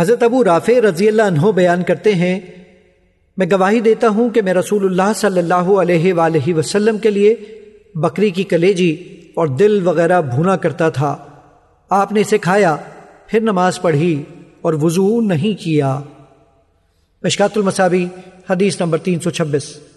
حضرت ابو رافع رضی اللہ عنہ بیان کرتے ہیں، میں گواہی دیتا ہوں کہ میں رسول اللہ صلی اللہ علیہ وآلہ وسلم کے لیے بکری کی کلیجی اور دل وغیرہ بھونا کرتا تھا۔ آپ نے اسے کھایا، پھر نماز پڑھی اور وضو نہیں کیا۔ مشکات المصابی حدیث نمبر تین سو چھبیس۔